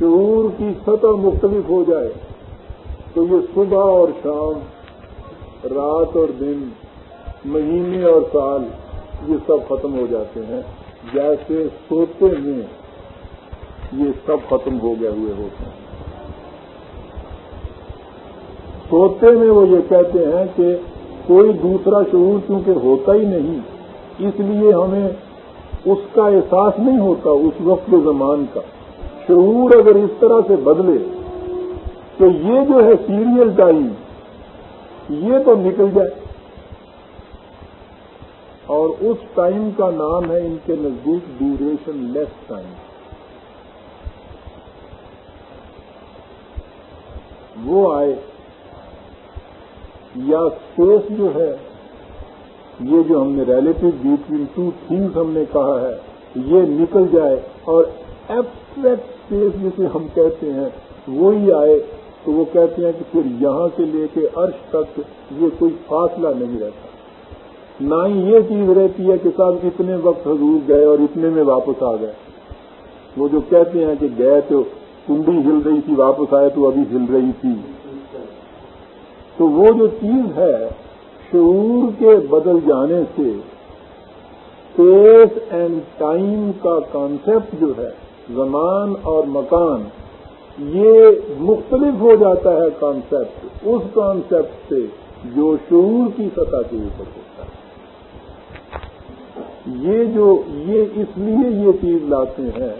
شعور کی سطح مختلف ہو جائے تو یہ صبح اور شام، رات اور دن، مہینے اور سال، یہ سب ختم ہو جاتے ہیں۔ جیسے سوتے میں یہ سب ختم ہو گئے ہوئے ہوتے ہیں۔ سوتے میں وہ یہ کہتے ہیں کہ کوئی دوسرا شعور کیونکہ ہوتا ہی نہیں، اس لیے ہمیں اس کا احساس نہیں ہوتا، اس وقت زمان کا۔ شعور اگر اس طرح سے بدلے تو یہ جو ہے سیریل ٹائم، یہ تو نکل جائے۔ اور اس ٹائم کا نام ہے ان کے نزدیک ڈیوریشن لیس ٹائم وہ آئے، یا اسپیس جو ہے، یہ جو ہم نے ریلیٹو بٹوین ٹو تھنگس ہم نے کہا ہے، یہ نکل جائے اور ایبسٹریکٹ اسپیس جسے ہم کہتے ہیں وہی آئے، تو وہ کہتے ہیں کہ پھر یہاں سے لے کے عرش تک یہ کوئی فاصلہ نہیں رہتا۔ نہ ہی یہ چیز رہتی ہے کہ صاحب اتنے وقت حضور گئے اور اتنے میں واپس آ گئے۔ وہ جو کہتے ہیں کہ گئے تو کنڈی ہل رہی تھی، واپس آئے تو ابھی ہل رہی تھی۔ تو وہ جو چیز ہے، شعور کے بدل جانے سے اسپیس اینڈ ٹائم کا کانسیپٹ جو ہے زمان اور مکان، یہ مختلف ہو جاتا ہے کانسیپٹ اس کانسیپٹ سے جو شعور کی سطح کے اوپر ہوتا ہے۔ یہ جو، یہ اس لیے یہ چیز لاتے ہیں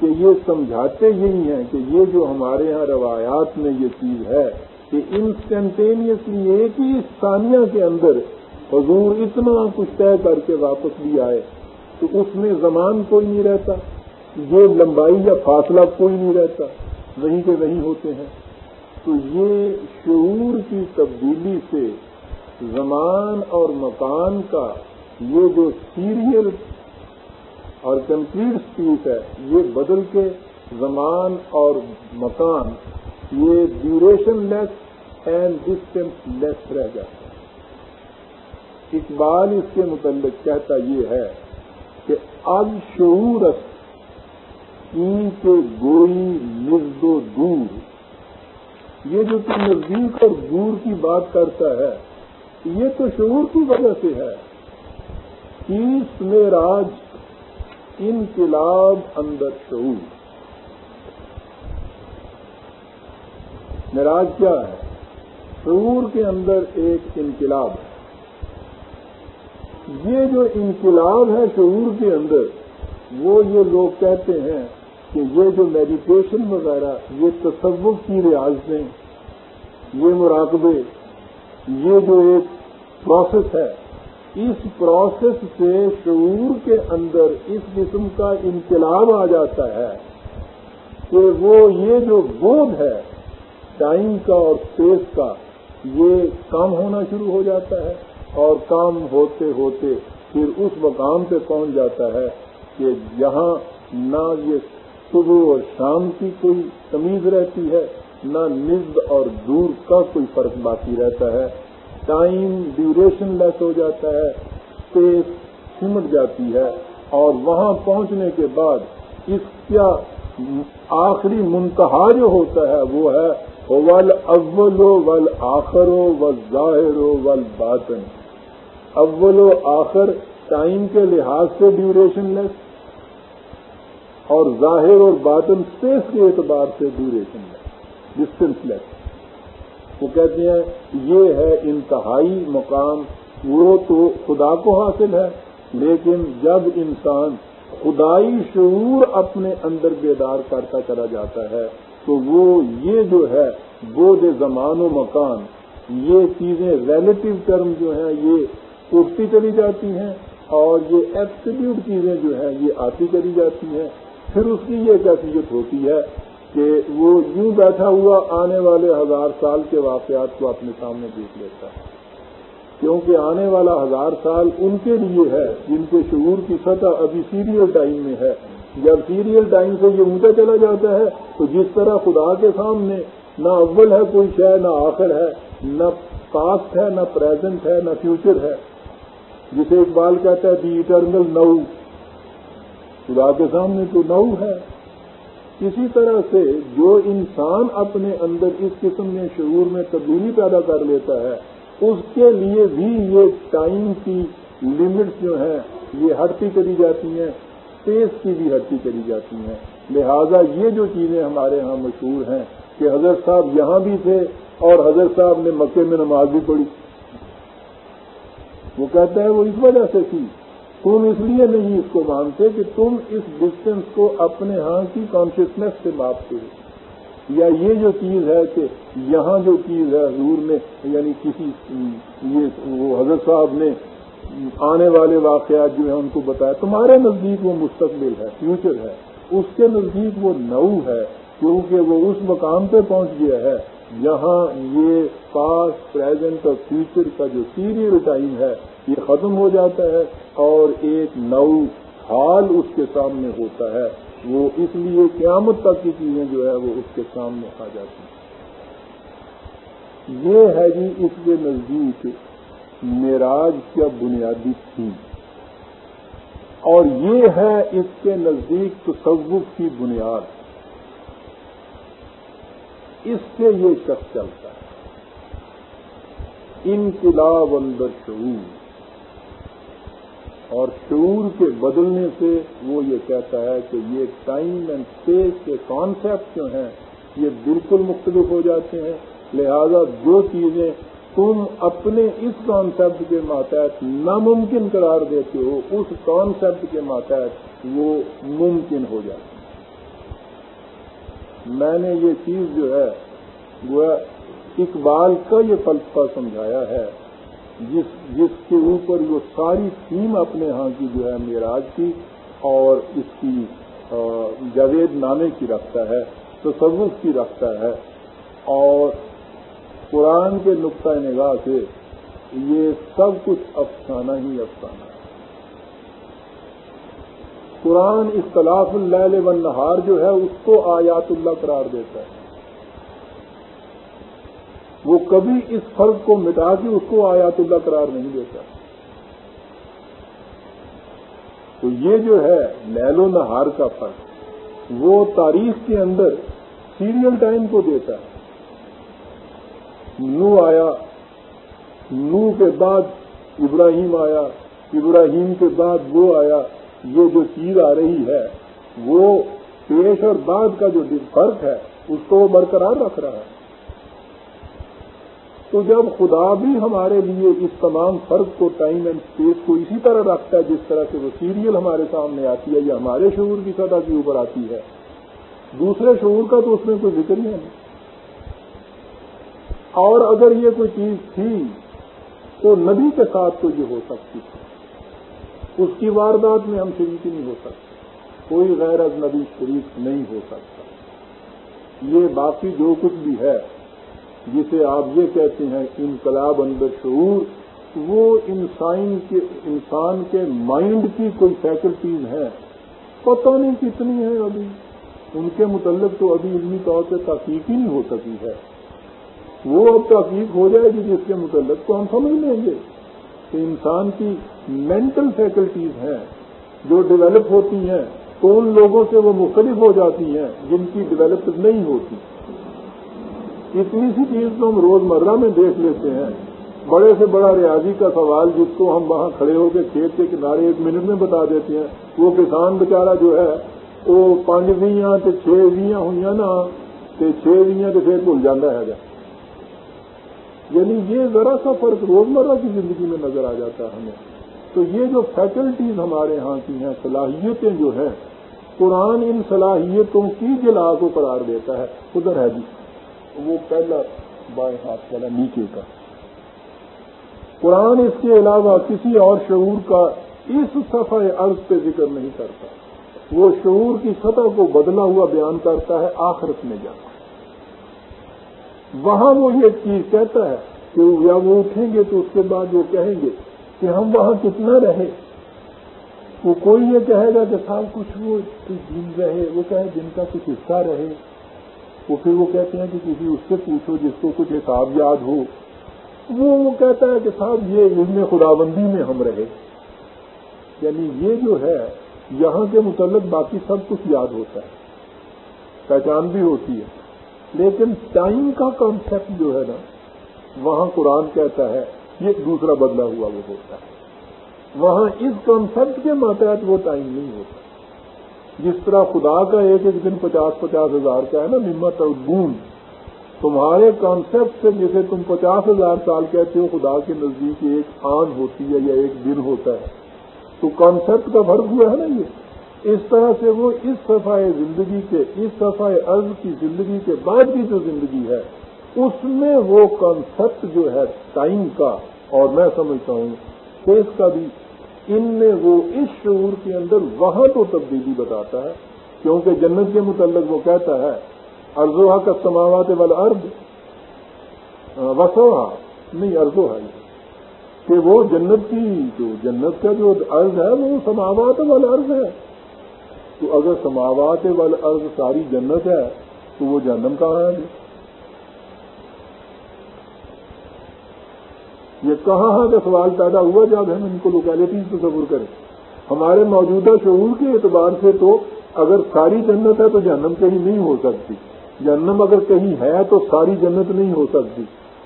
کہ یہ سمجھاتے یہی ہیں کہ یہ جو ہمارے ہاں روایات میں یہ چیز ہے کہ انسٹنٹینیسلی ایک ہی ثانیہ کے اندر حضور اتنا کچھ طے کر کے واپس بھی آئے تو اس میں زمان کوئی نہیں رہتا۔ یہ لمبائی یا فاصلہ کوئی نہیں رہتا، وہیں کے وہیں ہوتے ہیں۔ تو یہ شعور کی تبدیلی سے زمان اور مکان کا یہ جو سیریل اور کمپلیٹ اسپیچ ہے، یہ بدل کے زمان اور مکان، یہ duration less and distance less رہ جاتا ہے۔ اقبال اس کے متعلق کہتا یہ ہے کہ اب شعور این کے گوئی نزد و دور۔ یہ جو کہ نزدیک اور دور کی بات کرتا ہے، یہ تو شعور کی وجہ سے ہے۔ تیس میں راج انقلاب اندر شعور۔ مراج کیا ہے؟ شعور کے اندر ایک انقلاب ہے۔ یہ جو انقلاب ہے شعور کے اندر، وہ یہ لوگ کہتے ہیں کہ یہ جو میڈیٹیشن وغیرہ، یہ تصور کی ریاضتیں، یہ مراقبے، یہ جو ایک پروسیس ہے، اس پروسیس سے شعور کے اندر اس قسم کا انقلاب آ جاتا ہے کہ وہ یہ جو بودھ ہے ٹائم کا اور اسپیس کا، یہ کام ہونا شروع ہو جاتا ہے اور کام ہوتے ہوتے پھر اس مقام پہ پہنچ جاتا ہے کہ جہاں نہ یہ صبح اور شام کی کوئی تمیز رہتی ہے، نہ نزد اور دور کا کوئی فرق باقی رہتا ہے۔ ٹائم ڈیوریشن لیس ہو جاتا ہے اسپیس سمٹ جاتی ہے اور وہاں پہنچنے کے بعد اس کا آخری منتہا جو ہوتا ہے وہ ہے ول اول ول آخر و ظاہر ول باطن اول و آخر ٹائم کے لحاظ سے ڈیوریشن لیس اور ظاہر اور باطن اسپیس کے اعتبار سے ڈیوریشن لیس ڈسٹینس لیس وہ کہتے ہیں، یہ ہے انتہائی مقام۔ وہ تو خدا کو حاصل ہے، لیکن جب انسان خدائی شعور اپنے اندر بیدار کرتا چلا جاتا ہے، تو وہ یہ جو ہے، بودھ زمان و مکان، یہ چیزیں ریلیٹو ٹرم جو ہیں، یہ اٹھتی چلی جاتی ہیں اور یہ ایپسلیوٹ چیزیں جو ہیں، یہ آتی چلی جاتی ہیں۔ پھر اس کی یہ کیفیت ہوتی ہے کہ وہ یوں بیٹھا ہوا آنے والے ہزار سال کے واقعات کو اپنے سامنے دیکھ لیتا ہے۔ کیونکہ آنے والا ہزار سال ان کے لیے ہے، جن کے شعور کی سطح ابھی سیریل ٹائم میں ہے۔ جب سیریل ٹائم سے یہ اونچا چلا جاتا ہے، تو جس طرح خدا کے سامنے نہ اول ہے کوئی شے، نہ آخر ہے، نہ پاسٹ ہے، نہ پریزنٹ ہے، نہ فیوچر ہے۔ جسے اقبال کہتا ہے دی اٹرنل نو خدا کے سامنے تو نو ہے۔ اسی طرح سے جو انسان اپنے اندر اس قسم میں شعور میں تبدیلی پیدا کر لیتا ہے، اس کے لیے بھی یہ ٹائم کی لمٹس جو ہیں، یہ ہٹتی کری جاتی ہیں، اسپیس کی بھی ہٹتی کری جاتی ہیں۔ لہذا یہ جو چیزیں ہمارے ہاں مشہور ہیں کہ حضرت صاحب یہاں بھی تھے اور حضرت صاحب نے مکے میں نماز بھی پڑھی۔ وہ کہتا ہے وہ اس وجہ سے تھی تم اس لیے نہیں اس کو مانتے کہ تم اس ڈسٹینس کو اپنے ہاں کی کانشیسنیس سے ماپتے ہو۔ یا یہ جو چیز ہے کہ یہاں جو چیز ہے حضور میں یعنی کسی، یہ وہ حضرت صاحب نے آنے والے واقعات جو ہیں ان کو بتایا، تمہارے نزدیک وہ مستقبل ہے فیوچر ہے۔ اس کے نزدیک وہ نو ہے، کیونکہ وہ اس مقام پہ پہنچ گیا ہے۔ یہاں یہ پاسٹ پریزنٹ اور فیوچر کا جو سیریل ٹائم ہے یہ ختم ہو جاتا ہے اور ایک نو حال اس کے سامنے ہوتا ہے۔ وہ اس لیے قیامت تک کی چیزیں جو ہے وہ اس کے سامنے آ جاتی ہیں۔ یہ ہے جی اس کے نزدیک معراج کیا بنیادی تھی۔ اور یہ ہے اس کے نزدیک تصوف کی بنیاد۔ اس سے یہ شخص چلتا ہے۔ انقلاب اندر شعور۔ اور شعور کے بدلنے سے وہ یہ کہتا ہے کہ یہ ٹائم اینڈ اسپیس کے کانسیپٹ جو ہیں یہ بالکل مختلف ہو جاتے ہیں۔ لہذا جو چیزیں تم اپنے اس کانسیپٹ کے ماتحت ناممکن قرار دیتے ہو، اس کانسیپٹ کے ماتحت وہ ممکن ہو جاتی میں نے یہ چیز جو ہے، وہ اقبال کا یہ فلسفہ سمجھایا ہے۔ جس جس کے اوپر وہ ساری تھیم اپنے ہاں کی جو ہے معراج کی اور اس کی جاوید نامے کی رکھتا ہے، تصوف کی رکھتا ہے۔ اور قرآن کے نقطۂ نگاہ سے یہ سب کچھ افسانہ ہی افسانہ ہے۔ قرآن اختلاف اللیل والنہار جو ہے اس کو آیات اللہ قرار دیتا ہے۔ وہ کبھی اس فرق کو مٹا کے اس کو آیات اللہ قرار نہیں دیتا۔ تو یہ جو ہے لیل و نہار کا فرق وہ تاریخ کے اندر سیریل ٹائم کو دیتا ہے۔ نو آیا، نو کے بعد ابراہیم آیا، ابراہیم کے بعد وہ آیا، یہ جو چیز آ رہی ہے، وہ پیش اور بعد کا جو فرق ہے، اس کو وہ برقرار رکھ رہا ہے۔ تو جب خدا بھی ہمارے لیے اس تمام فرق کو ٹائم اینڈ اسپیس کو اسی طرح رکھتا ہے جس طرح سے وہ سیریل ہمارے سامنے آتی ہے یا ہمارے شعور کی سطح کے اوپر آتی ہے، دوسرے شعور کا تو اس میں کوئی ذکر ہی نہیں۔ اور اگر یہ کوئی چیز تھی تو نبی کے ساتھ تو یہ ہو سکتی تھی۔ اس کی واردات میں ہم شریک نہیں ہو سکتے۔ کوئی غیر اجنبی شریک نہیں ہو سکتا۔ یہ باقی جو کچھ بھی ہے جسے آپ یہ کہتے ہیں انقلاب اندر شعور، وہ انسان کے انسان کے مائنڈ کی کوئی فیکلٹیز ہیں۔ پتہ نہیں کتنی ہیں ابھی۔ ان کے متعلق تو ابھی علمی طور پہ تحقیق ہی نہیں ہو سکی ہے۔ وہ اب تحقیق ہو جائے گی جس کے متعلق تو ہم سمجھ لیں گے کہ انسان کی مینٹل فیکلٹیز ہیں۔ جو ڈیولپ ہوتی ہیں، تو ان لوگوں سے وہ مختلف ہو جاتی ہیں جن کی ڈیولپ نہیں ہوتی۔ اتنی سی چیز تو ہم روزمرہ میں دیکھ لیتے ہیں۔ بڑے سے بڑا ریاضی کا سوال جس کو ہم وہاں کھڑے ہو کے کھیت کے کنارے ایک منٹ میں بتا دیتے ہیں۔ وہ کسان بیچارہ جو ہے، وہ پانچ ویاں تو چھ ویاں ہوئی نا تو چھ ویاں تو پھر بھول جانا ہے۔ یعنی یہ ذرا سا فرق روزمرہ کی زندگی میں نظر آ جاتا ہے ہمیں۔ تو یہ جو فیکلٹیز ہمارے ہاں کی ہیں، صلاحیتیں جو ہیں، قرآن ان صلاحیتوں کی جلا کو قرار دیتا ہے۔ ادھر ہے جی۔ وہ پہلا بائیں ہاتھ والا نیچے کا۔ قرآن اس کے علاوہ کسی اور شعور کا اس صفحہ عرض پہ ذکر نہیں کرتا۔ وہ شعور کی سطح کو بدلا ہوا بیان کرتا ہے، آخرت میں جا وہاں وہ یہ چیز کہتا ہے کہ یا وہ اٹھیں گے تو اس کے بعد وہ کہیں گے کہ ہم وہاں کتنا رہے۔ وہ کوئی یہ کہے گا کہ صاحب کچھ وہ دن رہے، وہ کہے دن کا کچھ حصہ رہے۔ وہ پھر وہ کہتے ہیں کہ کسی اس سے پوچھو جس کو کچھ حساب یاد ہو۔ وہ وہ کہتا ہے کہ صاحب یہ علم خدا بندی میں ہم رہے۔ یعنی یہ جو ہے، یہاں کے متعلق باقی سب کچھ یاد ہوتا ہے، پہچان بھی ہوتی ہے۔ لیکن ٹائم کا کانسیپٹ جو ہے نا، وہاں قرآن کہتا ہے، یہ دوسرا بدلا ہوا وہ ہوتا ہے۔ وہاں اس کانسیپٹ کے ماتحت وہ ٹائم نہیں ہوتا۔ جس طرح خدا کا ایک ایک دن پچاس پچاس ہزار کا ہے نا نمت اور گون تمہارے کانسیپٹ سے جسے تم پچاس ہزار سال کہتے ہو، خدا کے نزدیک ایک آن ہوتی ہے یا ایک دن ہوتا ہے۔ تو کانسیپٹ کا فرق ہوا ہے نا یہ۔ اس طرح سے وہ اس صفحہ زندگی کے، اس صفحہ عرض کی زندگی کے بعد کی جو زندگی ہے، اس میں وہ کانسیپٹ جو ہے ٹائم کا۔ اور میں سمجھتا ہوں فیس کا بھی ان میں وہ اس شعور کے اندر وہاں تو تبدیلی بتاتا ہے، کیونکہ جنت کے متعلق وہ کہتا ہے، ارزوہا کا سماوات والا ارد وسوہا، نہیں، ارزوہا کہ وہ جنت کی، جو جنت کا جو عرض ہے، وہ سماوات والا ارض ہے۔ تو اگر سماوات والا ارض ساری جنت ہے، تو وہ جنم کہاں ہے؟ یہ کہاں ہاں, کا سوال پیدا ہوا، جب ہم ان کو لوکیلٹیز تصور کریں۔ ہمارے موجودہ شعور کے اعتبار سے تو اگر ساری جنت ہے تو جہنم کہیں نہیں ہو سکتی۔ جہنم اگر کہیں ہے تو ساری جنت نہیں ہو سکتی۔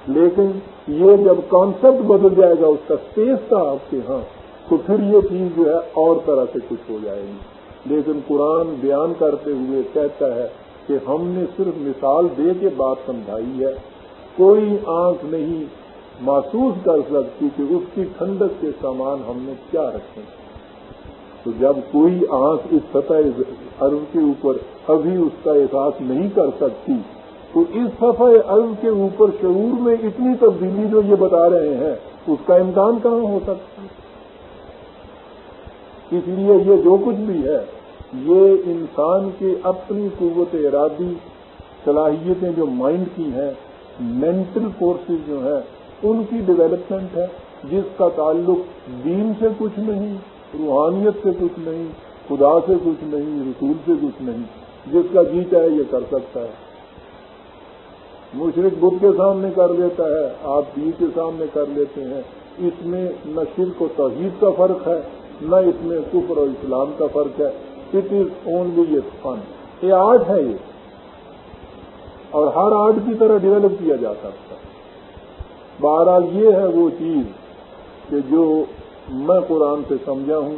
لیکن یہ جب کانسیپٹ بدل جائے گا، اس کا اسپیس تھا آپ کے ہاں تو پھر یہ چیز جو ہے اور طرح سے کچھ ہو جائے گی۔ لیکن قرآن بیان کرتے ہوئے کہتا ہے کہ ہم نے صرف مثال دے کے بات سمجھائی ہے۔ کوئی آنکھ نہیں محسوس کر سکتی کہ اس کی ٹھنڈک کے سامان ہم نے کیا رکھے تو جب کوئی آنکھ اس سطح عرب کے اوپر ابھی اس کا احساس نہیں کر سکتی، تو اس سفر عرب کے اوپر شعور میں اتنی تبدیلی جو یہ بتا رہے ہیں، اس کا امکان کہاں ہو سکتا ہے؟ اس لیے یہ جو کچھ بھی ہے، یہ انسان کی اپنی قوت ارادی، صلاحیتیں جو مائنڈ کی ہیں مینٹل فورسز جو ہیں ان کی ڈیولپمنٹ ہے جس کا تعلق دین سے کچھ نہیں، روحانیت سے کچھ نہیں، خدا سے کچھ نہیں، رسول سے کچھ نہیں۔ جس کا جی چاہے یہ کر سکتا ہے۔ مشرق بدھ کے سامنے کر لیتا ہے، آپ دین کے سامنے کر لیتے ہیں۔ اس میں نہ شرک و توحید کا فرق ہے، نہ اس میں کفر اور اسلام کا فرق ہے۔ اٹ از اونلی اے فن یہ آرٹ ہے یہ۔ اور ہر آرٹ کی طرح ڈیولپ کیا جا سکتا ہے۔ بہرحال یہ ہے وہ چیز کہ جو میں قرآن سے سمجھا ہوں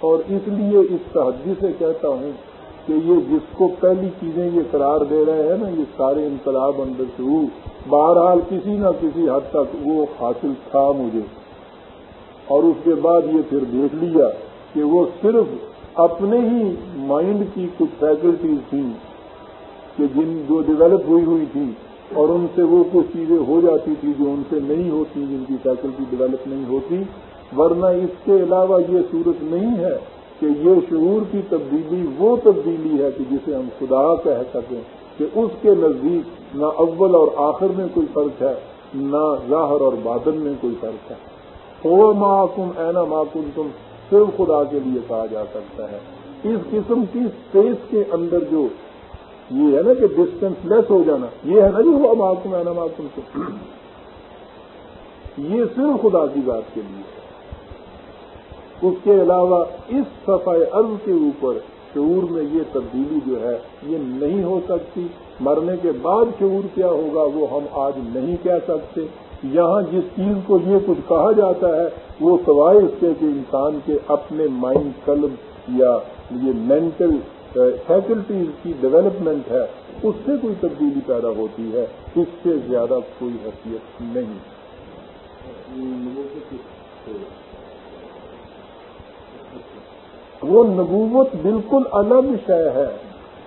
اور اس لیے اس تحدی سے کہتا ہوں کہ یہ جس کو پہلی چیزیں یہ قرار دے رہے ہیں نا، یہ سارے انقلاب اندر سے بہرحال کسی نہ کسی حد تک وہ حاصل تھا مجھے۔ اور اس کے بعد یہ پھر دیکھ لیا کہ وہ صرف اپنے ہی مائنڈ کی کچھ فیکلٹیز تھیں کہ جن جو ڈیولپ ہوئی ہوئی تھی اور ان سے وہ کچھ چیزیں ہو جاتی تھی جو ان سے نہیں ہوتی، جن کی فیکلٹی ڈیولپ نہیں ہوتی۔ ورنہ اس کے علاوہ یہ صورت نہیں ہے کہ یہ شعور کی تبدیلی وہ تبدیلی ہے کہ جسے ہم خدا کہہ سکیں کہ اس کے نزدیک نہ اول اور آخر میں کوئی فرق ہے، نہ ظاہر اور بادن میں کوئی فرق ہے۔ ہو معکم اینا معکم تم صرف خدا کے لیے کہا جا سکتا ہے۔ اس قسم کی اسپیس کے اندر جو یہ ہے نا کہ ڈسٹینس لیس ہو جانا۔ یہ ہے نا جو ہوا معقوم ہے نا معقوم سے۔ یہ صرف خدا کی بات کے لیے اس کے علاوہ اس صفحہ عرض کے اوپر شعور میں یہ تبدیلی جو ہے، یہ نہیں ہو سکتی۔ مرنے کے بعد شعور کیا ہوگا، وہ ہم آج نہیں کہہ سکتے۔ یہاں جس چیز کو یہ کچھ کہا جاتا ہے، وہ سوائے اس کے کہ انسان کے اپنے مائنڈ قلب یا یہ مینٹل فیکلٹیز کی ڈیولپمنٹ ہے، اس سے کوئی تبدیلی پیدا ہوتی ہے، اس سے زیادہ کوئی حیثیت نہیں۔ وہ نبوت بالکل الگ شے ہے۔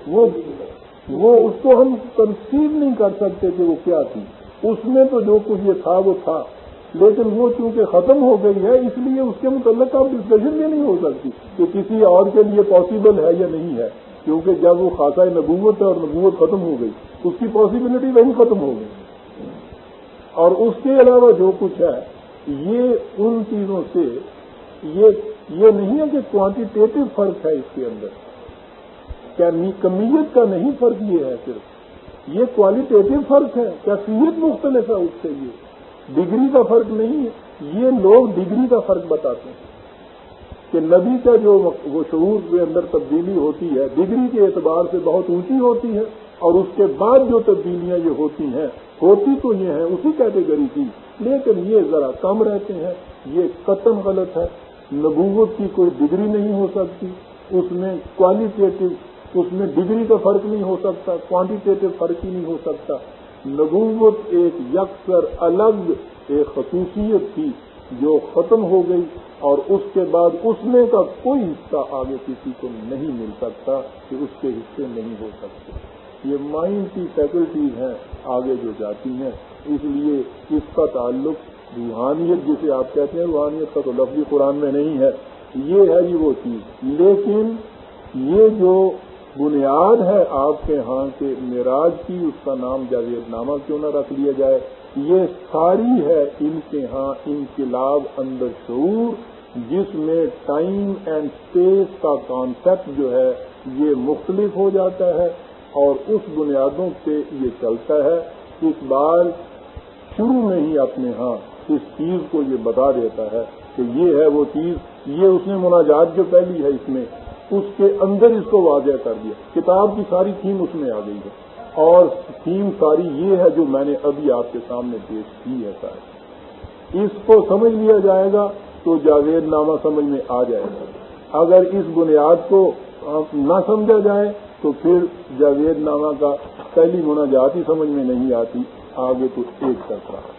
وہ وہ اس کو ہم کنسیو نہیں کر سکتے کہ وہ کیا تھی۔ اس میں تو جو کچھ یہ تھا، وہ تھا۔ لیکن وہ چونکہ ختم ہو گئی ہے، اس لیے اس کے متعلق اب ڈسکشن بھی نہیں ہو سکتی کہ کسی اور کے لیے پاسبل ہے یا نہیں ہے۔ کیونکہ جب وہ خاصا نبوت ہے اور نبوت ختم ہو گئی، اس کی پاسبلٹی وہی ختم ہو گئی۔ اور اس کے علاوہ جو کچھ ہے، یہ ان چیزوں سے، یہ یہ نہیں ہے کہ کوانٹیٹیو فرق ہے اس کے اندر۔ کیا کمیت کا نہیں فرق یہ ہے صرف، یہ کوالٹیٹیو فرق ہے۔ کیا سیت مختلف ہے اس سے یہ ڈگری کا فرق نہیں یہ لوگ ڈگری کا فرق بتاتے ہیں کہ نبی کا جو وہ شعور کے اندر تبدیلی ہوتی ہے، ڈگری کے اعتبار سے بہت اونچی ہوتی ہے اور اس کے بعد جو تبدیلیاں یہ ہوتی ہیں، ہوتی تو یہ ہیں اسی کیٹیگری کی، لیکن یہ ذرا کم رہتے ہیں، یہ قتم غلط ہے۔ نبوت کی کوئی ڈگری نہیں ہو سکتی، اس میں کوالیٹیٹو اس میں ڈگری کا فرق نہیں ہو سکتا کوانٹیٹیو فرق ہی نہیں ہو سکتا۔ نبوت ایک یکسر الگ ایک خصوصیت تھی جو ختم ہو گئی اور اس کے بعد اس میں کا کوئی حصہ آگے کسی کو نہیں مل سکتا کہ اس کے حصے نہیں ہو سکتے۔ یہ مائنڈ کی فیکلٹیز ہیں آگے جو جاتی ہیں۔ اس لیے اس کا تعلق روحانیت جسے آپ کہتے ہیں، روحانیت کا تو لفظی قرآن میں نہیں ہے۔ یہ ہے جی وہ چیز۔ لیکن یہ جو بنیاد ہے آپ کے ہاں کے معراج کی اس کا نام جاوید نامہ کیوں نہ رکھ لیا جائے؟ یہ ساری ہے ان کے ہاں انقلاب اندر شعور، جس میں ٹائم اینڈ اسپیس کا کانسیپٹ جو ہے یہ مختلف ہو جاتا ہے اور اس بنیادوں پہ یہ چلتا ہے۔ اس بار شروع میں ہی اپنے ہاں اس چیز کو یہ بتا دیتا ہے کہ یہ ہے وہ چیز، یہ اس نے مناجات جو پہلی ہے اس میں اس کے اندر اس کو واضح کر دیا۔ کتاب کی ساری تھیم اس میں آ گئی ہے۔ اور تھیم ساری یہ ہے جو میں نے ابھی آپ کے سامنے پیش کی ہے ساری۔ اس کو سمجھ لیا جائے گا تو جاوید نامہ سمجھ میں آ جائے گا۔ اگر اس بنیاد کو نہ سمجھا جائے تو پھر جاوید نامہ کا پہلی مناجات ہی سمجھ میں نہیں آتی۔ آگے تو ایک طرف رہا۔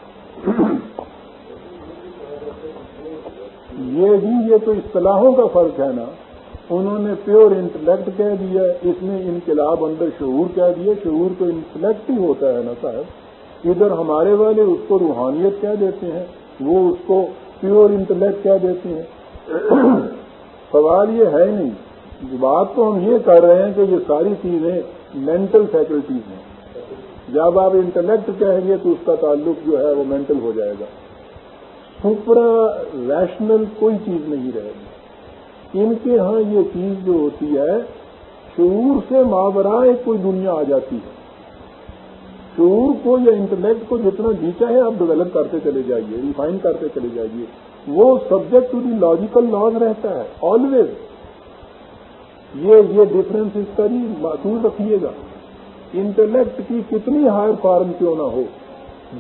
یہ بھی یہ تو اصطلاحوں کا فرق ہے نا۔ انہوں نے پیور انٹلیکٹ کہہ دیا، اس نے انقلاب اندر شعور کہہ دیا، شعور تو انٹلیکٹ ہی ہوتا ہے نا صاحب؟ ادھر ہمارے والے اس کو روحانیت کہہ دیتے ہیں، وہ اس کو پیور انٹلیکٹ کہہ دیتے ہیں۔ سوال یہ ہے نہیں بات تو ہم یہ کر رہے ہیں کہ یہ ساری چیزیں مینٹل فیکلٹیز ہیں۔ جب آپ انٹلیکٹ کہیں گے تو اس کا تعلق جو ہے وہ مینٹل ہو جائے گا۔ سپرا ریشنل کوئی چیز نہیں رہے گی۔ ان کے ہاں یہ چیز جو ہوتی ہے، شعور سے ماورائے کوئی دنیا آ جاتی ہے۔ شعور کو یا انٹرنیٹ کو جتنا جیتا ہے، آپ ڈیولپ کرتے چلے جائیے ریفائن کرتے چلے جائیے۔ وہ subject to the logical laws رہتا ہے آلویز یہ یہ ڈفرینس اس کا بھی محسوس رکھیے گا۔ انٹلیکٹ کی کتنی ہائر فارم کیوں نہ ہو۔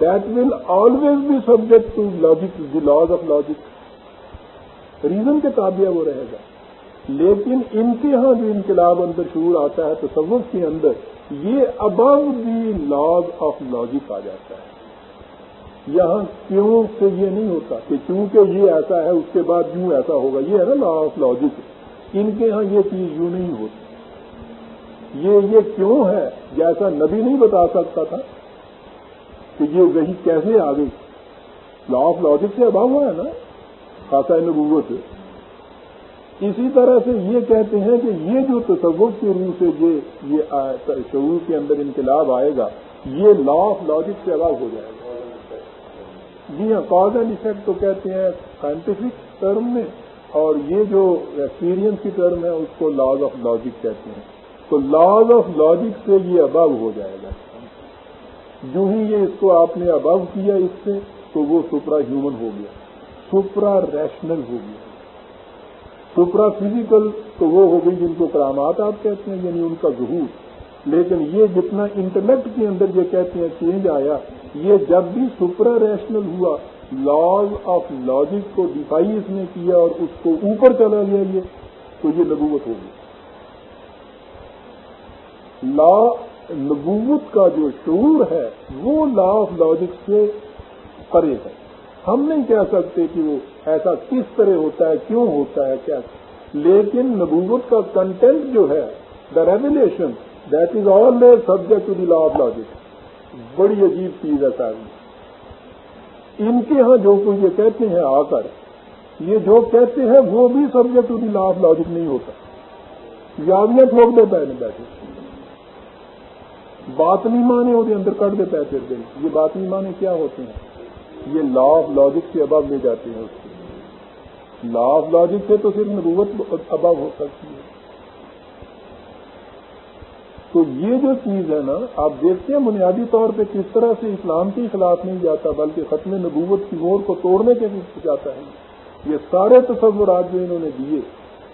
That will always be subject to logic the laws of logic reason کے تابع وہ رہے گا۔ لیکن ان کے ہاں جو انقلاب اندر شعور آتا ہے، تصوف کے اندر یہ above the laws of logic آ جاتا ہے۔ یہاں کیوں سے یہ نہیں ہوتا کہ چونکہ یہ ایسا ہے، اس کے بعد یوں ایسا ہوگا، یہ ہے نا لا آف لاجک ان کے ہاں یہ چیز یوں نہیں ہوتی۔ یہ یہ کیوں ہے؟ جیسا نبی نہیں بتا سکتا تھا کہ یہ وہی کیسے آ گئی۔ لا آف لاجک سے ابا ہوا ہے نا۔ خاصا نبوت اسی طرح سے یہ کہتے ہیں کہ یہ جو تصور کے روح سے یہ یہ شعور کے اندر انقلاب آئے گا، یہ لا آف لاجک سے الگ ہو جائے گا۔ جی ہاں کاز اینڈ افیکٹ تو کہتے ہیں سائنٹیفک ٹرم میں، اور یہ جو ایکسپیرئنس کی ٹرم ہے، اس کو لاز آف لاجک کہتے ہیں۔ تو لاز آف لاجک سے یہ ابو ہو جائے گا۔ جو ہی یہ اس کو آپ نے ابو کیا اس سے، تو وہ سپرا ہیومن ہو گیا۔ سپرا ریشنل ہو گیا سپرا فزیکل تو وہ ہو گئی جن کو کرامات آپ کہتے ہیں یعنی ان کا ظہور۔ لیکن یہ جتنا انٹرنیٹ کے اندر یہ کہتے ہیں چینج آیا، یہ جب بھی سپرا ریشنل ہوا لاز آف لاجک کو ڈیفائی اس نے کیا اور اس کو اوپر چلا گیا یہ، تو یہ نبوت ہوگی۔ لا، نبوت کا جو شعور ہے، وہ لا آف لاجک سے پرے ہے۔ ہم نہیں کہہ سکتے کہ وہ ایسا کس طرح ہوتا ہے، کیوں ہوتا ہے، کیا؟ لیکن نبوت کا کنٹینٹ جو ہے the revelation that is all subject to the law of logic بڑی عجیب چیز ہے ساری۔ ان کے ہاں جو کوئی یہ کہتے ہیں آ کر یہ جو کہتے ہیں، وہ بھی subject to the law of logic نہیں ہوتا۔ یادیاں ٹھوک دے پہلے بیٹھے۔ بات نہیں مانے، وہ اندر کٹ دے پیسے دن یہ بات نہیں مانے، کیا ہوتے ہیں؟ یہ لا آف لاجک سے اباب لے جاتے ہیں اس کو۔ لا آف لاجک سے تو صرف نبوت اباب ہو سکتی ہے۔ تو یہ جو چیز ہے نا، آپ دیکھتے ہیں بنیادی طور پہ کس طرح سے اسلام کے خلاف نہیں جاتا، بلکہ ختم نبوت کی مور کو توڑنے کے لیے جاتا ہے۔ یہ سارے تصورات جو انہوں نے دیے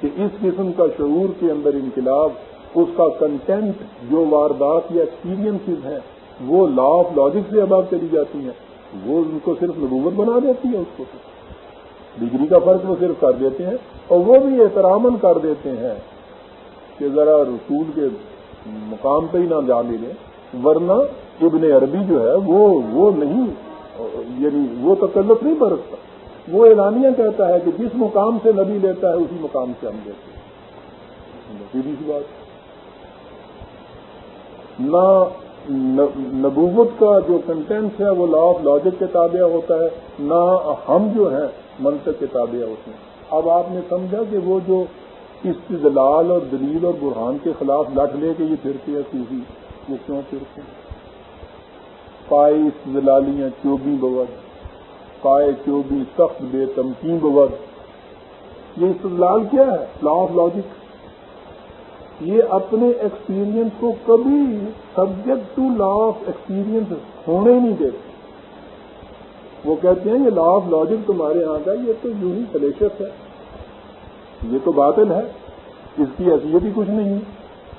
کہ اس قسم کا شعور کے اندر انقلاب، اس کا کنٹینٹ جو واردات یا ایکسپیرینس ہیں، وہ لا آف لاجک سے اباب چلی جاتی ہیں۔ وہ ان کو صرف نبوت بنا دیتی ہے اس کو. ڈگری کا فرق وہ صرف کر دیتے ہیں اور وہ بھی احترامن کر دیتے ہیں کہ ذرا رسول کے مقام پہ ہی نہ جا لیں ورنہ ابن عربی جو ہے وہ وہ نہیں یعنی وہ تکلف نہیں برتتا وہ اعلانیہ کہتا ہے کہ جس مقام سے نبی لیتا ہے اسی مقام سے ہم لیتے ہیں. سیدھی سی بات. نہ نبوت کا جو کنٹینٹ ہے وہ لا آف لاجک کے تابع ہوتا ہے، نہ ہم جو ہیں منطق کے تابع ہوتے ہیں۔ اب آپ نے سمجھا کہ وہ جو استدلال اور دلیل اور برہان کے خلاف لٹ لے کے یہ پھرتے ہیں صوفی وہ کیوں پھرتے ہیں؟ پائے استدلالیاں چوبی بوت پائے چوبی سخت بے تمکین بوت یہ استدلال کیا ہے؟ لا آف لاجک یہ اپنے ایکسپیرئنس کو کبھی subject to law of experience ہونے ہی نہیں دیتے وہ کہتے ہیں یہ لا آف لاجک تمہارے یہاں کا یہ تو یوں ہی سلیشس ہے۔ یہ تو باطل ہے، اس کی حیثیت ہی کچھ نہیں۔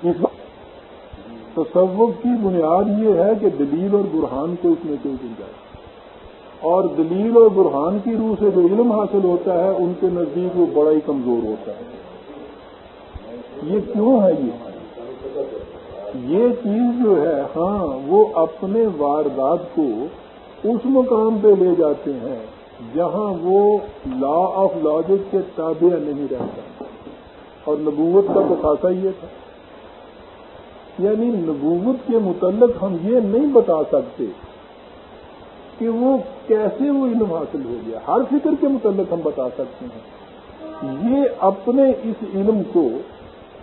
اس تصوف کی بنیاد یہ ہے کہ دلیل اور برہان کو اس میں کوئی گنجائش اور دلیل اور برہان کی روح سے جو علم حاصل ہوتا ہے، ان کے نزدیک وہ بڑا ہی کمزور ہوتا ہے۔ یہ کیوں ہے یہ؟ یہ چیز جو ہے ہاں وہ اپنے واردات کو اس مقام پہ لے جاتے ہیں جہاں وہ لا آف لاجک کے تابع نہیں رہتا۔ اور نبوت کا تو خاصا یہ تھا۔ یعنی نبوت کے متعلق ہم یہ نہیں بتا سکتے کہ وہ کیسے وہ علم حاصل ہو گیا۔ ہر فکر کے متعلق ہم بتا سکتے ہیں۔ یہ اپنے اس علم کو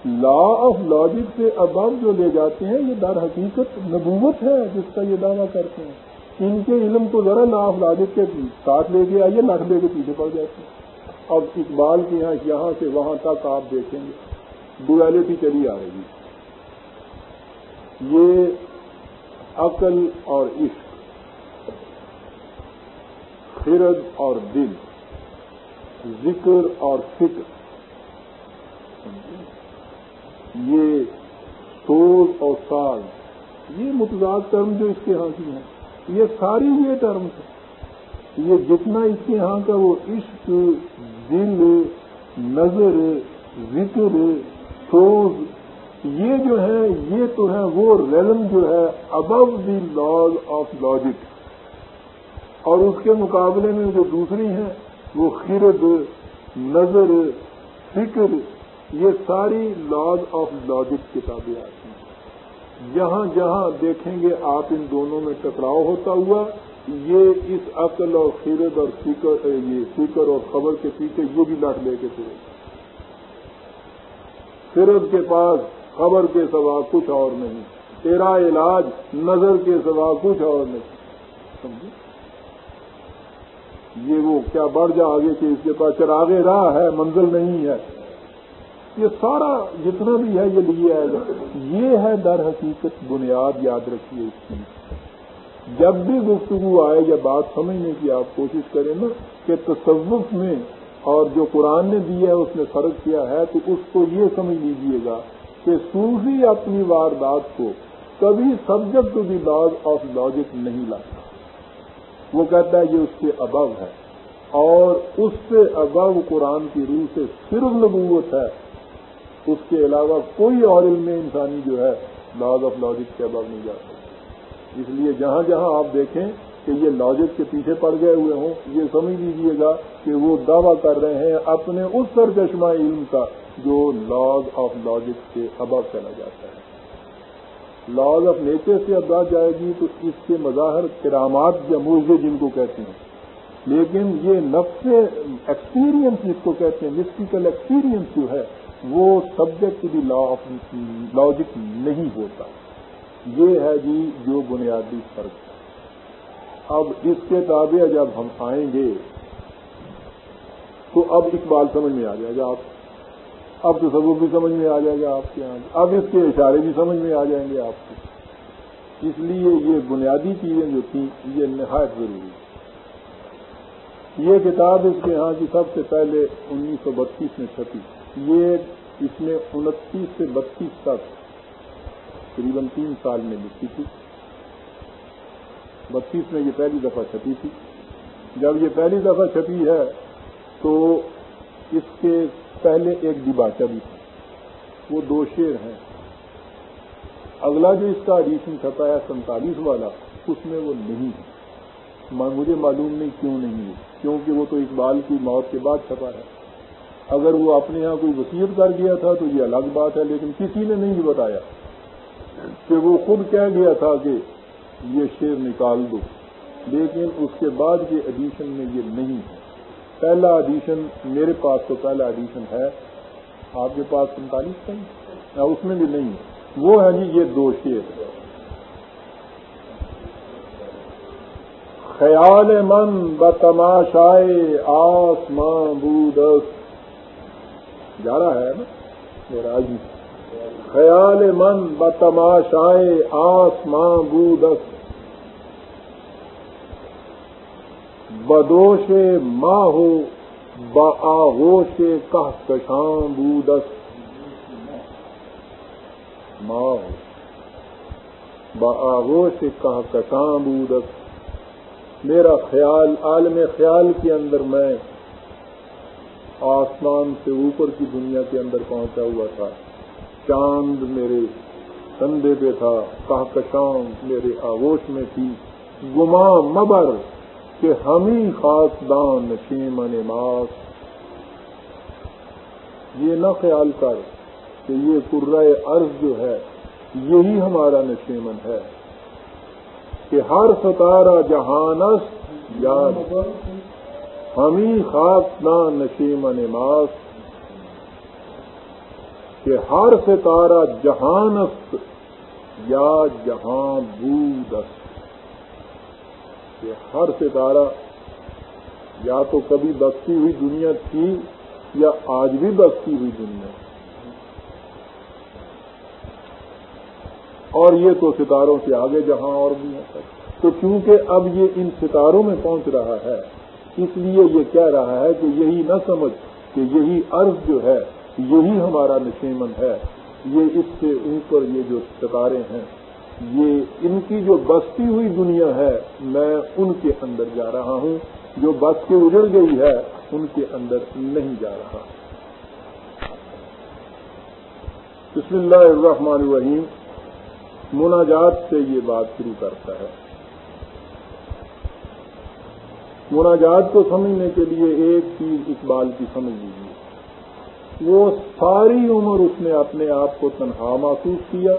لا آف لاجک سے اباب جو لے جاتے ہیں، یہ در حقیقت نبوت ہے، جس کا یہ دعویٰ کرتے ہیں۔ ان کے علم کو ذرا لا آف لاجک کے ساتھ لے کے آئیے لکھ لے کے پیچھے پڑ جاتے ہیں۔ اب اقبال کے یہاں یہاں سے وہاں تک آپ دیکھیں گے۔ ڈویلٹی چلی آ رہی ہے۔ یہ عقل اور عشق، خرد اور دل، ذکر اور فکر۔ یہ سوز اور ساز، یہ متضاد ٹرم جو اس کے ہاں کی ہیں، یہ ساری یہ ٹرم یہ جتنا اس کے ہاں کا وہ عشق، دل، نظر، ذکر، سوز، یہ جو ہے، یہ تو ہے وہ ریلم جو ہے above the laws of logic اور اس کے مقابلے میں جو دوسری ہیں، وہ خرد، نظر، فکر یہ ساری لاز آف لاجک کتابیں آتی ہیں۔ جہاں جہاں دیکھیں گے آپ ان دونوں میں ٹکراؤ ہوتا ہوا، یہ اس عقل اور خیرت اور فکر یہ فکر اور خبر کے پیچھے یہ بھی لٹ لے کے پھرے خیرت کے پاس، خبر کے سوا کچھ اور نہیں۔ تیرا علاج نظر کے سوا کچھ اور نہیں۔ سمجھے؟ یہ وہ کیا بڑھ جا آگے کہ اس کے پاس چراغے راہ ہے، منزل نہیں ہے۔ یہ سارا جتنا بھی ہے یہ لیے آئے گا۔ یہ ہے در حقیقت بنیاد، یاد رکھیے اس کی۔ جب بھی گفتگو آئے یا بات سمجھنے کی آپ کوشش کریں نا کہ تصوف میں اور جو قرآن نے دیا ہے، اس نے فرق کیا ہے، تو اس کو یہ سمجھ لیجیے گا کہ صوفی اپنی واردات کو کبھی subject to the laws of logic نہیں لاتا وہ کہتا ہے یہ اس سے ابو ہے۔ اور اس سے ابو قرآن کی روح سے صرف نبوت ہے۔ اس کے علاوہ کوئی اور علم انسانی جو ہے، لاز آف لاجک کے اباب نہیں جا سکتا۔ اس لیے جہاں جہاں آپ دیکھیں کہ یہ لاجک کے پیچھے پڑ گئے ہوئے ہوں، یہ سمجھ لیجیے گا کہ وہ دعویٰ کر رہے ہیں اپنے اس سرچشمہ علم کا جو لاز آف لاجک کے اباب چلا جاتا ہے۔ لاز آف نیچر سے اب بات جائے گی تو اس کے مظاہر کرامات یا موزے جن کو کہتے ہیں۔ لیکن یہ نفس ایکسپیرئنس جس کو کہتے ہیں مسٹیکل ایکسپیرئنس جو ہے وہ سبجیکٹ بھی لا آف لاجک نہیں ہوتا۔ یہ ہے جی جو بنیادی فرق ہے۔ اب اس کے تابع جب ہم آئیں گے، تو اب اقبال سمجھ میں آ جائے گا آپ۔ اب تو سب بھی سمجھ میں آ جائے گا آپ کے یہاں اب اس کے اشارے بھی سمجھ میں آ جائیں گے آپ کو اس لیے یہ بنیادی چیزیں جو تھیں، یہ نہایت ضروری یہ کتاب اس کے ہاں کی سب سے پہلے انیس سو بتیس میں چھپی۔ یہ اس میں انتیس سے بتیس تک تقریباً تین سال میں لکھی تھی۔ بتیس میں یہ پہلی دفعہ چھپی تھی۔ جب یہ پہلی دفعہ چھپی ہے تو اس کے پہلے ایک ڈباچہ بھی تھا۔ وہ دو شیر ہیں۔ اگلا جو اس کا ایڈیشن چھپا ہے سینتالیس والا، اس میں وہ نہیں ہے۔ مجھے معلوم نہیں کیوں نہیں ہے، کیونکہ وہ تو اقبال کی موت کے بعد چھپا ہے۔ اگر وہ اپنے یہاں کوئی وسیعت کر گیا تھا تو یہ الگ بات ہے، لیکن کسی نے نہیں بتایا کہ وہ خود کہہ گیا تھا کہ یہ شیر نکال دو۔ لیکن اس کے بعد کے ایڈیشن میں یہ نہیں ہے۔ پہلا ایڈیشن میرے پاس تو پہلا ایڈیشن ہے۔ آپ کے پاس پینتالیس کا اس میں بھی نہیں ہے۔ وہ ہے جی یہ دو شیر۔ خیال من بتماشائے آسمان بودس۔ جا رہا ہے نا میرا جی خیال من بتماشائے آسماں بودس۔ بدوش ماں ہو بآغوش کہ بودس۔ ماں ہو بآغوش کہ کشاں بودس۔ میرا خیال، عالم خیال کے اندر میں آسمان سے اوپر کی دنیا کے اندر پہنچا ہوا تھا۔ چاند میرے کندھے پہ تھا کہکشاں میرے آگوش میں تھی۔ گما مبر کہ ہم ہی خاص دان نشیمن ماس یہ نہ خیال کر کہ یہ قرۂ ارض جو ہے، یہی ہمارا نشیمن ہے۔ کہ ہر ستارہ جہانس یاد ہم ہی خاص دان نشیمن ماس کہ ہر ستارہ جہانست یا جہاں بودست کہ ہر ستارہ یا تو کبھی بستی ہوئی دنیا تھی یا آج بھی بستی ہوئی دنیا اور یہ تو ستاروں سے آگے جہاں اور بھی ہے تو چونکہ اب یہ ان ستاروں میں پہنچ رہا ہے اس لیے یہ کہہ رہا ہے کہ یہی نہ سمجھ کہ یہی عرض جو ہے، یہی ہمارا نشیمن ہے۔ یہ اس سے اوپر یہ جو ستارے ہیں، یہ ان کی جو بستی ہوئی دنیا ہے، میں ان کے اندر جا رہا ہوں۔ جو بس کے اجڑ گئی ہے، ان کے اندر نہیں جا رہا۔ بسم اللہ الرحمن الرحیم۔ مناجات سے یہ بات شروع کرتا ہے۔ مناجات کو سمجھنے کے لیے ایک چیز اقبال کی سمجھ لیجیے۔ وہ ساری عمر اس نے اپنے آپ کو تنہا محسوس کیا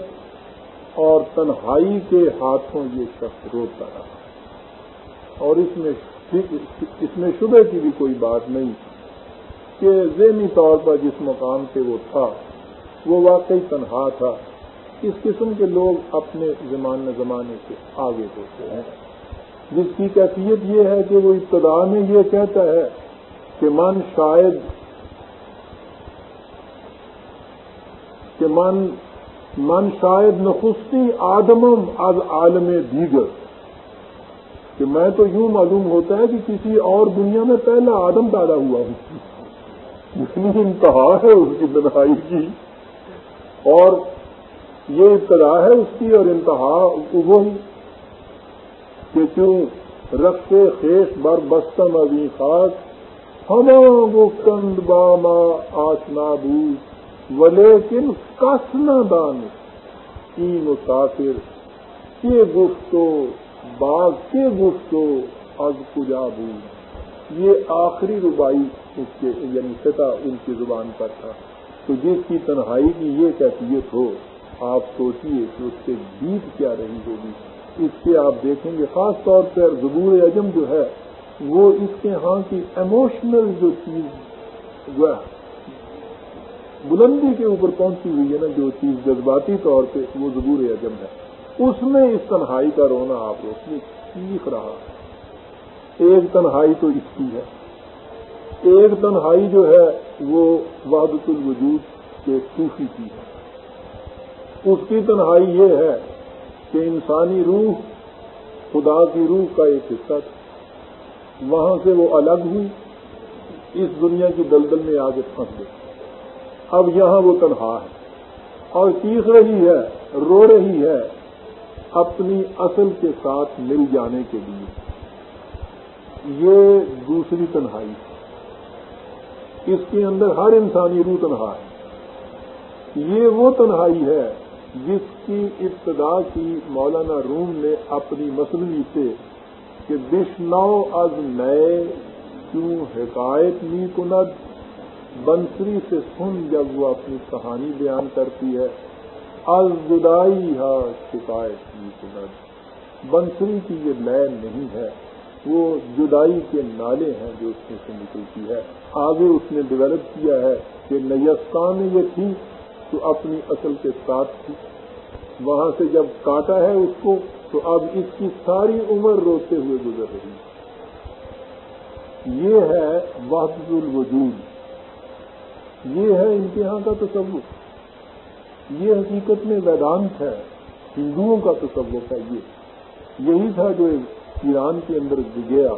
اور تنہائی کے ہاتھوں یہ شخص روتا رہا۔ اور اس میں اس میں شبہ کی بھی کوئی بات نہیں کہ ذہنی طور پر جس مقام سے وہ تھا، وہ واقعی تنہا تھا۔ اس قسم کے لوگ اپنے زمانے زمانے سے آگے ہوتے ہیں۔ جس کی کیفیت یہ ہے کہ وہ ابتدا میں یہ کہتا ہے کہ من شاید کہ من من شاید نخستی آدمم از عالم دیگر۔ کہ میں تو یوں معلوم ہوتا ہے کہ کسی اور دنیا میں پہلا آدم پیدا ہوا ہوں اتنی انتہا ہے اس کی تنہائی کی۔ اور یہ ابتدا ہے اس کی اور انتہا وہی کہ کیوں رقص خیش بر بستم ابھی خاص ہم وہ کند باما آسنا بوجھ ولیکن کس نہ دان کی مسافر کے گفتو باغ کے گفتو از کجا بو یہ آخری ربائی اس کے یعنی سطح ان کی زبان پر تھا۔ تو جس کی تنہائی کی یہ کیفیت ہو آپ سوچیے کہ اس سے بیت کیا رہی ہوگی۔ اس سے آپ دیکھیں گے، خاص طور پر زبور اعظم جو ہے، وہ اس کے ہاں کی ایموشنل جو چیز وہ بلندی کے اوپر پہنچی ہوئی ہے نا، جو چیز جذباتی طور پہ وہ زبور اعظم ہے۔ اس میں اس تنہائی کا رونا آپ اس میں سیکھ رہا ہے۔ ایک تنہائی تو اس کی ہے۔ ایک تنہائی جو ہے، وہ وحدت الوجود کے صوفی کی ہے۔ اس کی تنہائی یہ ہے کہ انسانی روح خدا کی روح کا ایک حصہ تھا۔ وہاں سے وہ الگ ہوئی، اس دنیا کی دلدل میں آگے پھنس گئی۔ اب یہاں وہ تنہا ہے۔ اور چیخ رہی ہے، رو رہی ہے اپنی اصل کے ساتھ مل جانے کے لیے۔ یہ دوسری تنہائی ہے۔ اس کے اندر ہر انسانی روح تنہا ہے۔ یہ وہ تنہائی ہے جس کی ابتدا کی مولانا روم نے اپنی مسلمی سے کہ بشنو از نئے کیوں حکایت نی کند؟ بنسری سے سن جب وہ اپنی کہانی بیان کرتی ہے۔ از جدائی ہے شکایت نی کند۔ بنسری کی یہ لیے نہیں ہے۔ وہ جدائی کے نالے ہیں جو اس میں سے نکلتی ہے۔ آگے اس نے ڈیولپ کیا ہے کہ نیستان یہ تھی تو اپنی اصل کے ساتھ تھی وہاں سے جب کاٹا ہے اس کو، تو اب اس کی ساری عمر روتے ہوئے گزر رہی ہے۔ یہ ہے وحد الوجود۔ یہ ہے امتحان کا تصور یہ حقیقت میں ویدانت ہے۔ ہندوؤں کا تصور ہے یہ۔ یہی تھا جو ایران کے اندر گیا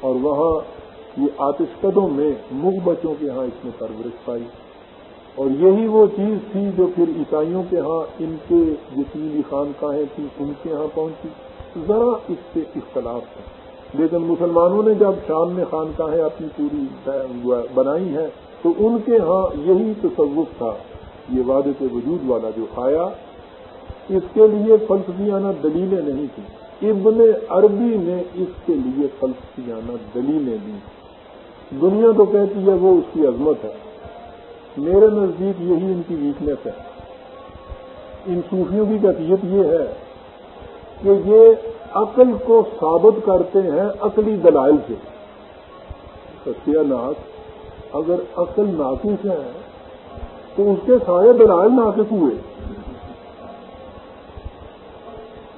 اور وہاں یہ آتش قدوں میں مغ بچوں کے ہاں اس نے پرورش پائی۔ اور یہی وہ چیز تھی جو پھر عیسائیوں کے ہاں ان کے جتنی خانقاہیں تھیں، ان کے ہاں پہنچی۔ ذرا اس سے اختلاف ہے۔ لیکن مسلمانوں نے جب شام میں خانقاہیں اپنی پوری بنائی ہیں، تو ان کے ہاں یہی تصوف تھا۔ یہ وعدے کے وجود والا جو آیا، اس کے لیے فلسفیانہ دلیلیں نہیں تھیں۔ ابن عربی نے اس کے لیے فلسفیانہ دلیلیں دی۔ دنیا تو کہتی ہے وہ اس کی عظمت ہے۔ میرے نزدیک یہی ان کی ویکنیس ہے۔ ان صوفیوں کی کیفیت یہ ہے کہ یہ عقل کو ثابت کرتے ہیں عقلی دلائل سے۔ ستیہ ناک اگر عقل ناقص ہے تو اس کے سارے دلائل ناقص ہوئے۔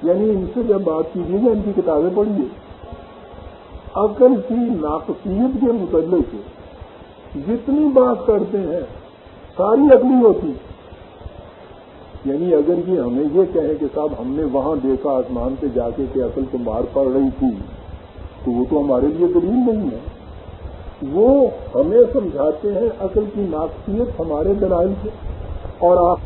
یعنی ان سے جب بات کیجیے گا ان کی کتابیں پڑھیے عقل کی ناقصیت کے متعلق جتنی بات کرتے ہیں ساری اگلی ہوتی۔ یعنی اگر یہ ہمیں یہ کہیں کہ صاحب ہم نے وہاں دیکھا آسمان پہ جا کے کہ عقل کو مار پڑ رہی تھی، تو وہ تو ہمارے لیے دلیل نہیں ہے۔ وہ ہمیں سمجھاتے ہیں عقل کی ناقصیت ہمارے دلائل سے۔ اور آپ